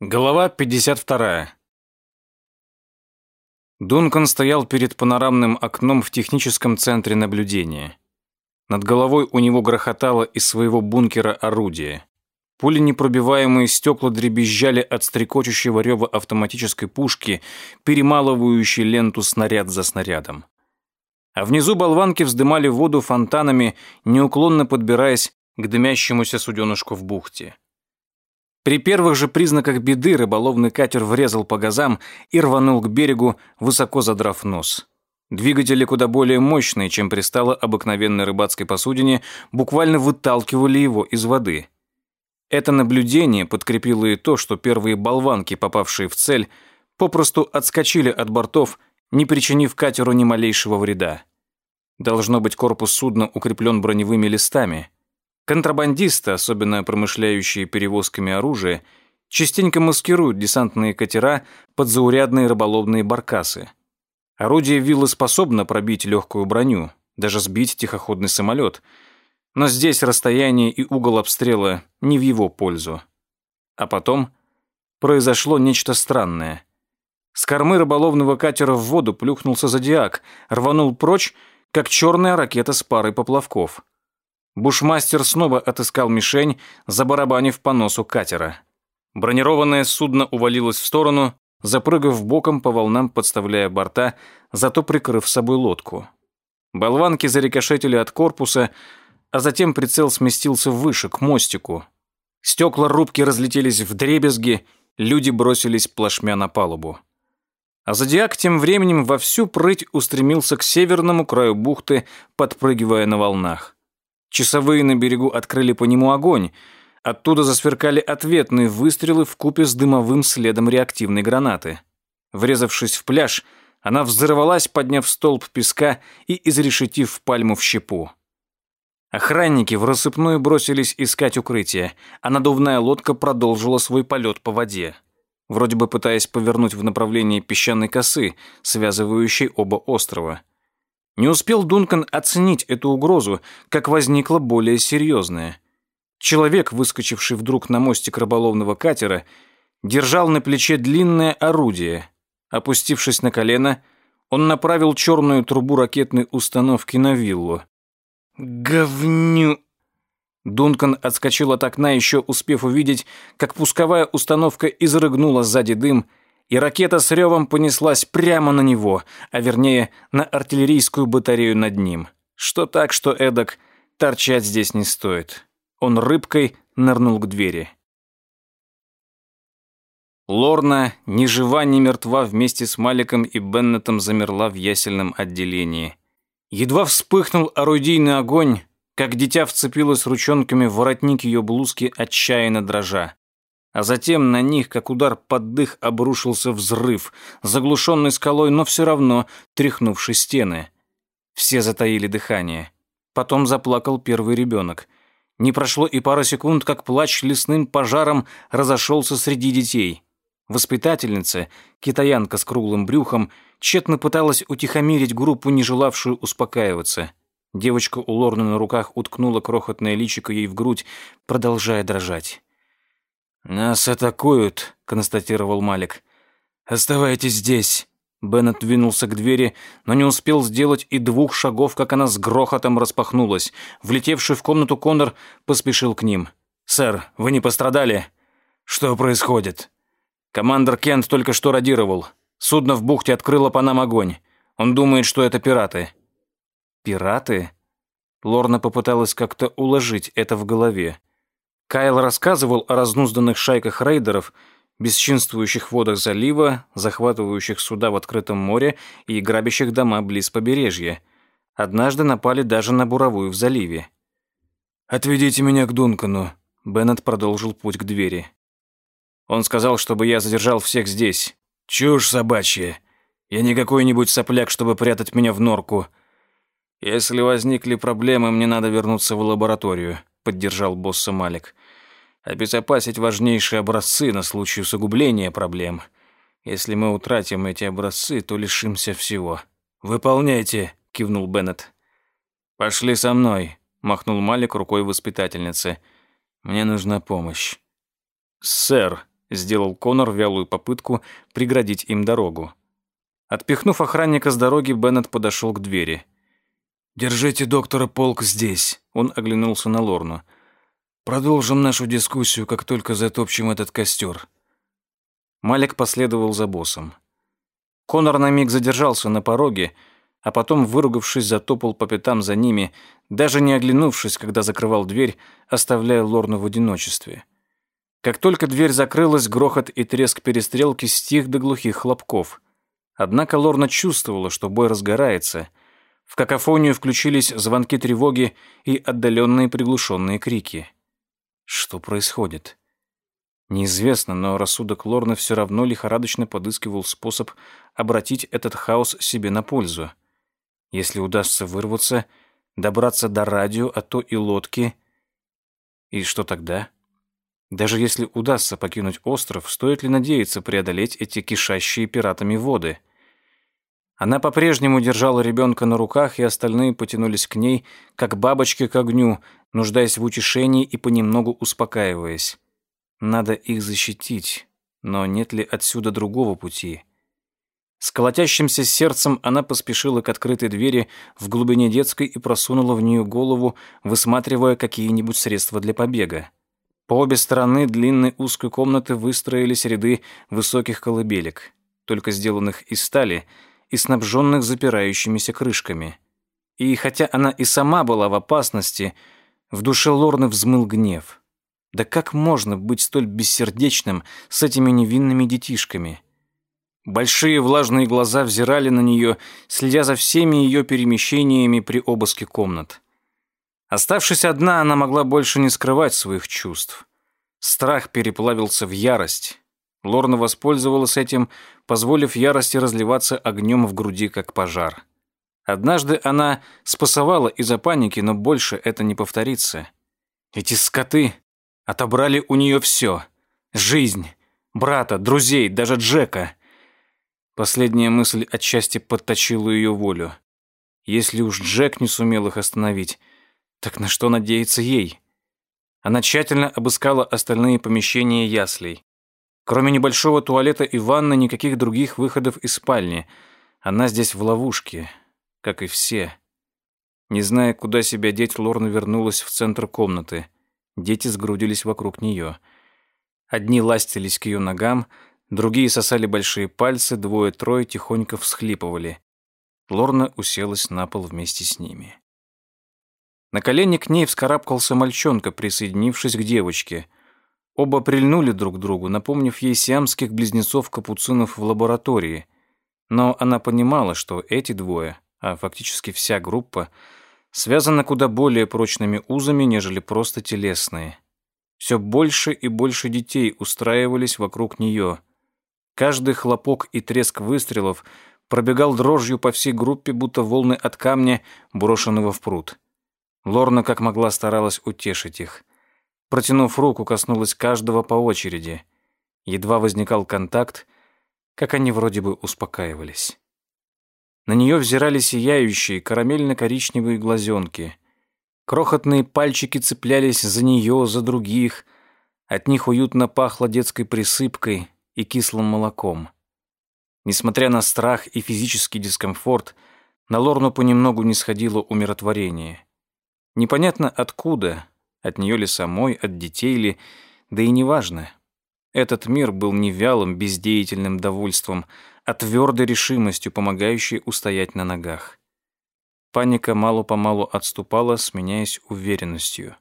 Глава 52. Дункан стоял перед панорамным окном в техническом центре наблюдения. Над головой у него грохотало из своего бункера орудие. Пули непробиваемые стекла дребезжали от стрекочущего рева автоматической пушки, перемалывающей ленту снаряд за снарядом. А внизу болванки вздымали воду фонтанами, неуклонно подбираясь к дымящемуся суденышку в бухте. При первых же признаках беды рыболовный катер врезал по газам и рванул к берегу, высоко задрав нос. Двигатели куда более мощные, чем пристало обыкновенной рыбацкой посудине, буквально выталкивали его из воды. Это наблюдение подкрепило и то, что первые болванки, попавшие в цель, попросту отскочили от бортов, не причинив катеру ни малейшего вреда. Должно быть, корпус судна укреплен броневыми листами – Контрабандисты, особенно промышляющие перевозками оружия, частенько маскируют десантные катера под заурядные рыболовные баркасы. Орудие виллы способно пробить легкую броню, даже сбить тихоходный самолет, но здесь расстояние и угол обстрела не в его пользу. А потом произошло нечто странное. С кормы рыболовного катера в воду плюхнулся зодиак, рванул прочь, как черная ракета с парой поплавков. Бушмастер снова отыскал мишень, забарабанив по носу катера. Бронированное судно увалилось в сторону, запрыгав боком по волнам, подставляя борта, зато прикрыв собой лодку. Болванки зарикошетили от корпуса, а затем прицел сместился выше, к мостику. Стекла рубки разлетелись в дребезги, люди бросились плашмя на палубу. А зодиак тем временем во всю прыть устремился к северному краю бухты, подпрыгивая на волнах. Часовые на берегу открыли по нему огонь. Оттуда засверкали ответные выстрелы в купе с дымовым следом реактивной гранаты. Врезавшись в пляж, она взорвалась, подняв столб песка и изрешетив пальму в щепу. Охранники в рассыпную бросились искать укрытие, а надувная лодка продолжила свой полет по воде, вроде бы пытаясь повернуть в направлении песчаной косы, связывающей оба острова. Не успел Дункан оценить эту угрозу, как возникла более серьезная. Человек, выскочивший вдруг на мостик рыболовного катера, держал на плече длинное орудие. Опустившись на колено, он направил черную трубу ракетной установки на виллу. «Говню!» Дункан отскочил от окна, еще успев увидеть, как пусковая установка изрыгнула сзади дым и ракета с ревом понеслась прямо на него, а вернее, на артиллерийскую батарею над ним. Что так, что эдак, торчать здесь не стоит. Он рыбкой нырнул к двери. Лорна, ни жива, ни мертва, вместе с Маликом и Беннетом замерла в ясельном отделении. Едва вспыхнул орудийный огонь, как дитя вцепилось ручонками в воротник ее блузки, отчаянно дрожа а затем на них, как удар под дых, обрушился взрыв, заглушенный скалой, но все равно тряхнувший стены. Все затаили дыхание. Потом заплакал первый ребенок. Не прошло и пара секунд, как плач лесным пожаром разошелся среди детей. Воспитательница, китаянка с круглым брюхом, тщетно пыталась утихомирить группу, не желавшую успокаиваться. Девочка у Лорны на руках уткнула крохотное личико ей в грудь, продолжая дрожать. «Нас атакуют», — констатировал Малик. «Оставайтесь здесь». Беннет двинулся к двери, но не успел сделать и двух шагов, как она с грохотом распахнулась. Влетевший в комнату Коннор поспешил к ним. «Сэр, вы не пострадали?» «Что происходит?» «Командор Кент только что радировал. Судно в бухте открыло по нам огонь. Он думает, что это пираты». «Пираты?» Лорна попыталась как-то уложить это в голове. Кайл рассказывал о разнузданных шайках рейдеров, бесчинствующих в водах залива, захватывающих суда в открытом море и грабящих дома близ побережья. Однажды напали даже на буровую в заливе. «Отведите меня к Дункану», — Беннет продолжил путь к двери. Он сказал, чтобы я задержал всех здесь. «Чушь собачья. Я не какой-нибудь сопляк, чтобы прятать меня в норку. Если возникли проблемы, мне надо вернуться в лабораторию», — поддержал босса Малик обезопасить важнейшие образцы на случай усугубления проблем. Если мы утратим эти образцы, то лишимся всего. Выполняйте, кивнул Беннет. Пошли со мной, махнул Малик рукой воспитательницы. Мне нужна помощь. Сэр, сделал Конор вялую попытку преградить им дорогу. Отпихнув охранника с дороги, Беннет подошел к двери. «Держите доктора Полк здесь», — он оглянулся на Лорну. «Продолжим нашу дискуссию, как только затопчем этот костер». Малик последовал за боссом. Конор на миг задержался на пороге, а потом, выругавшись, затопал по пятам за ними, даже не оглянувшись, когда закрывал дверь, оставляя Лорну в одиночестве. Как только дверь закрылась, грохот и треск перестрелки стих до глухих хлопков. Однако Лорна чувствовала, что бой разгорается. В какофонию включились звонки тревоги и отдаленные приглушенные крики. Что происходит? Неизвестно, но рассудок Лорны все равно лихорадочно подыскивал способ обратить этот хаос себе на пользу. Если удастся вырваться, добраться до радио, а то и лодки. И что тогда? Даже если удастся покинуть остров, стоит ли надеяться преодолеть эти кишащие пиратами воды? Она по-прежнему держала ребенка на руках, и остальные потянулись к ней, как бабочки к огню, нуждаясь в утешении и понемногу успокаиваясь. Надо их защитить, но нет ли отсюда другого пути? С колотящимся сердцем она поспешила к открытой двери в глубине детской и просунула в нее голову, высматривая какие-нибудь средства для побега. По обе стороны длинной узкой комнаты выстроились ряды высоких колыбелек, только сделанных из стали и снабженных запирающимися крышками. И хотя она и сама была в опасности, в душе Лорны взмыл гнев. Да как можно быть столь бессердечным с этими невинными детишками? Большие влажные глаза взирали на нее, следя за всеми ее перемещениями при обыске комнат. Оставшись одна, она могла больше не скрывать своих чувств. Страх переплавился в ярость. Лорна воспользовалась этим, позволив ярости разливаться огнем в груди, как пожар. Однажды она спасовала из-за паники, но больше это не повторится. Эти скоты Отобрали у нее все. Жизнь, брата, друзей, даже Джека. Последняя мысль отчасти подточила ее волю. Если уж Джек не сумел их остановить, так на что надеяться ей? Она тщательно обыскала остальные помещения яслей. Кроме небольшого туалета и ванны, никаких других выходов из спальни. Она здесь в ловушке, как и все. Не зная, куда себя деть, Лорна вернулась в центр комнаты. Дети сгрудились вокруг нее. Одни ластились к ее ногам, другие сосали большие пальцы, двое-трое тихонько всхлипывали. Лорна уселась на пол вместе с ними. На колени к ней вскарабкался мальчонка, присоединившись к девочке. Оба прильнули друг к другу, напомнив ей сиамских близнецов-капуцинов в лаборатории. Но она понимала, что эти двое, а фактически вся группа — связаны куда более прочными узами, нежели просто телесные. Все больше и больше детей устраивались вокруг нее. Каждый хлопок и треск выстрелов пробегал дрожью по всей группе, будто волны от камня, брошенного в пруд. Лорна как могла старалась утешить их. Протянув руку, коснулась каждого по очереди. Едва возникал контакт, как они вроде бы успокаивались. На нее взирали сияющие карамельно-коричневые глазенки. Крохотные пальчики цеплялись за нее, за других. От них уютно пахло детской присыпкой и кислым молоком. Несмотря на страх и физический дискомфорт, на Лорну понемногу не сходило умиротворение. Непонятно откуда, от нее ли самой, от детей ли, да и неважно. Этот мир был не вялым, бездеятельным довольством, а твердой решимостью, помогающей устоять на ногах. Паника мало-помалу отступала, сменяясь уверенностью.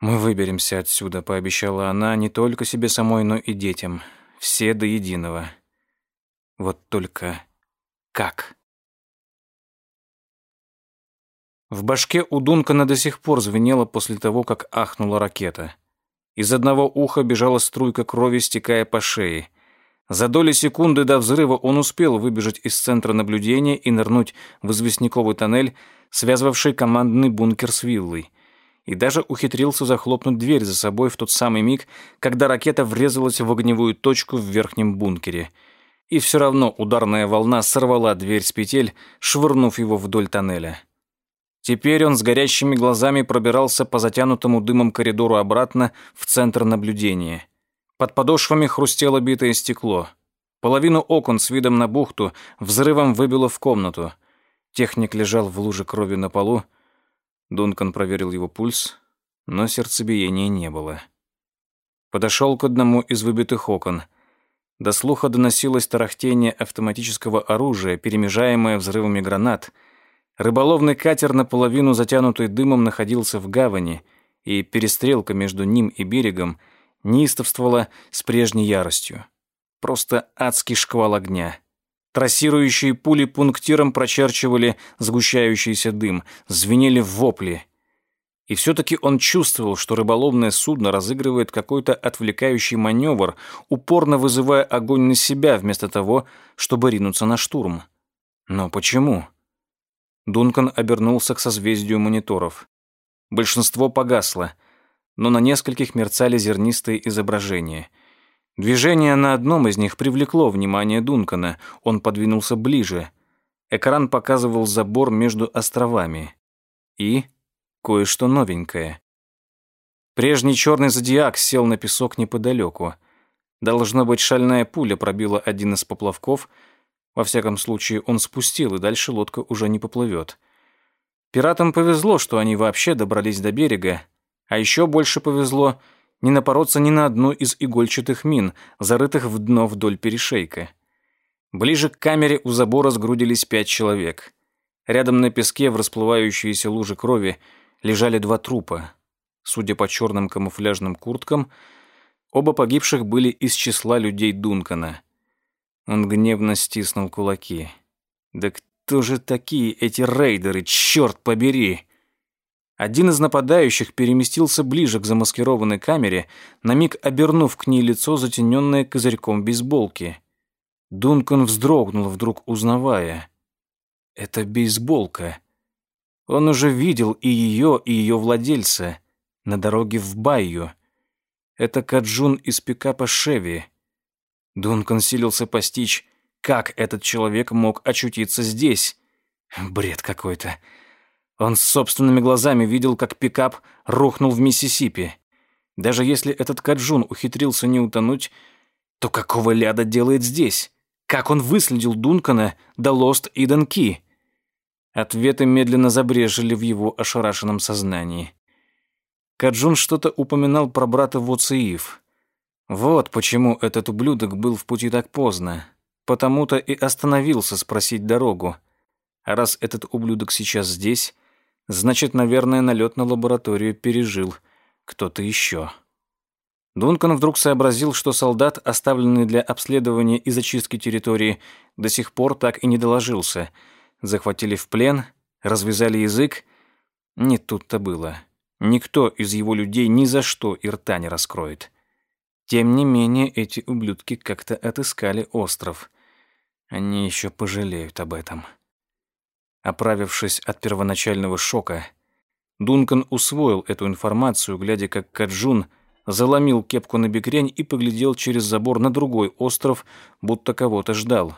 «Мы выберемся отсюда», — пообещала она не только себе самой, но и детям. Все до единого. Вот только как? В башке у Дункана до сих пор звенело после того, как ахнула ракета. Из одного уха бежала струйка крови, стекая по шее — за доли секунды до взрыва он успел выбежать из центра наблюдения и нырнуть в известняковый тоннель, связывавший командный бункер с виллой. И даже ухитрился захлопнуть дверь за собой в тот самый миг, когда ракета врезалась в огневую точку в верхнем бункере. И все равно ударная волна сорвала дверь с петель, швырнув его вдоль тоннеля. Теперь он с горящими глазами пробирался по затянутому дымом коридору обратно в центр наблюдения. Под подошвами хрустело битое стекло. Половину окон с видом на бухту взрывом выбило в комнату. Техник лежал в луже крови на полу. Дункан проверил его пульс, но сердцебиения не было. Подошел к одному из выбитых окон. До слуха доносилось тарахтение автоматического оружия, перемежаемое взрывами гранат. Рыболовный катер, наполовину затянутый дымом, находился в гавани, и перестрелка между ним и берегом неистовствовала с прежней яростью. Просто адский шквал огня. Трассирующие пули пунктиром прочерчивали сгущающийся дым, звенели вопли. И все-таки он чувствовал, что рыболовное судно разыгрывает какой-то отвлекающий маневр, упорно вызывая огонь на себя, вместо того, чтобы ринуться на штурм. Но почему? Дункан обернулся к созвездию мониторов. Большинство погасло, но на нескольких мерцали зернистые изображения. Движение на одном из них привлекло внимание Дункана. Он подвинулся ближе. Экран показывал забор между островами. И кое-что новенькое. Прежний черный зодиак сел на песок неподалеку. Должно быть, шальная пуля пробила один из поплавков. Во всяком случае, он спустил, и дальше лодка уже не поплывет. Пиратам повезло, что они вообще добрались до берега, а еще больше повезло не напороться ни на одну из игольчатых мин, зарытых в дно вдоль перешейка. Ближе к камере у забора сгрудились пять человек. Рядом на песке в расплывающейся луже крови лежали два трупа. Судя по черным камуфляжным курткам, оба погибших были из числа людей Дункана. Он гневно стиснул кулаки. «Да кто же такие эти рейдеры, черт побери!» Один из нападающих переместился ближе к замаскированной камере, на миг обернув к ней лицо, затененное козырьком бейсболки. Дункан вздрогнул, вдруг узнавая. «Это бейсболка. Он уже видел и ее, и ее владельца на дороге в Байю. Это Каджун из пикапа «Шеви». Дункан силился постичь, как этот человек мог очутиться здесь. Бред какой-то. Он с собственными глазами видел, как пикап рухнул в Миссисипи. Даже если этот Каджун ухитрился не утонуть, то какого ляда делает здесь? Как он выследил Дункана до Лост Иден Ки? Ответы медленно забрежили в его ошарашенном сознании. Каджун что-то упоминал про брата Воциив. Вот почему этот ублюдок был в пути так поздно. Потому-то и остановился спросить дорогу. А раз этот ублюдок сейчас здесь, значит, наверное, налет на лабораторию пережил кто-то еще. Дункан вдруг сообразил, что солдат, оставленный для обследования и зачистки территории, до сих пор так и не доложился — захватили в плен, развязали язык. Не тут-то было. Никто из его людей ни за что и рта не раскроет. Тем не менее, эти ублюдки как-то отыскали остров. Они еще пожалеют об этом. Оправившись от первоначального шока, Дункан усвоил эту информацию, глядя, как Каджун заломил кепку на бекрень и поглядел через забор на другой остров, будто кого-то ждал.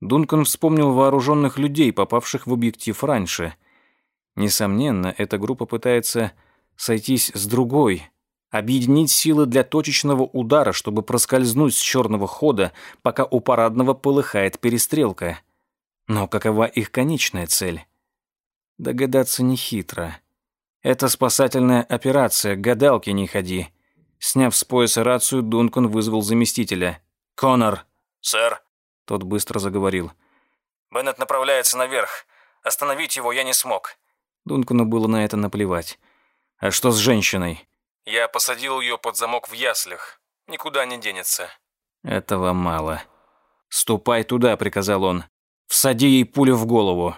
Дункан вспомнил вооруженных людей, попавших в объектив раньше. Несомненно, эта группа пытается сойтись с другой, объединить силы для точечного удара, чтобы проскользнуть с черного хода, пока у парадного полыхает перестрелка. Но какова их конечная цель? Догадаться нехитро. Это спасательная операция, гадалки не ходи. Сняв с пояса рацию, Дункан вызвал заместителя. «Конор!» «Сэр?» Тот быстро заговорил. «Беннет направляется наверх. Остановить его я не смог». Дункану было на это наплевать. «А что с женщиной?» «Я посадил ее под замок в яслях. Никуда не денется». «Этого мало». «Ступай туда», — приказал он. «Всади ей пулю в голову.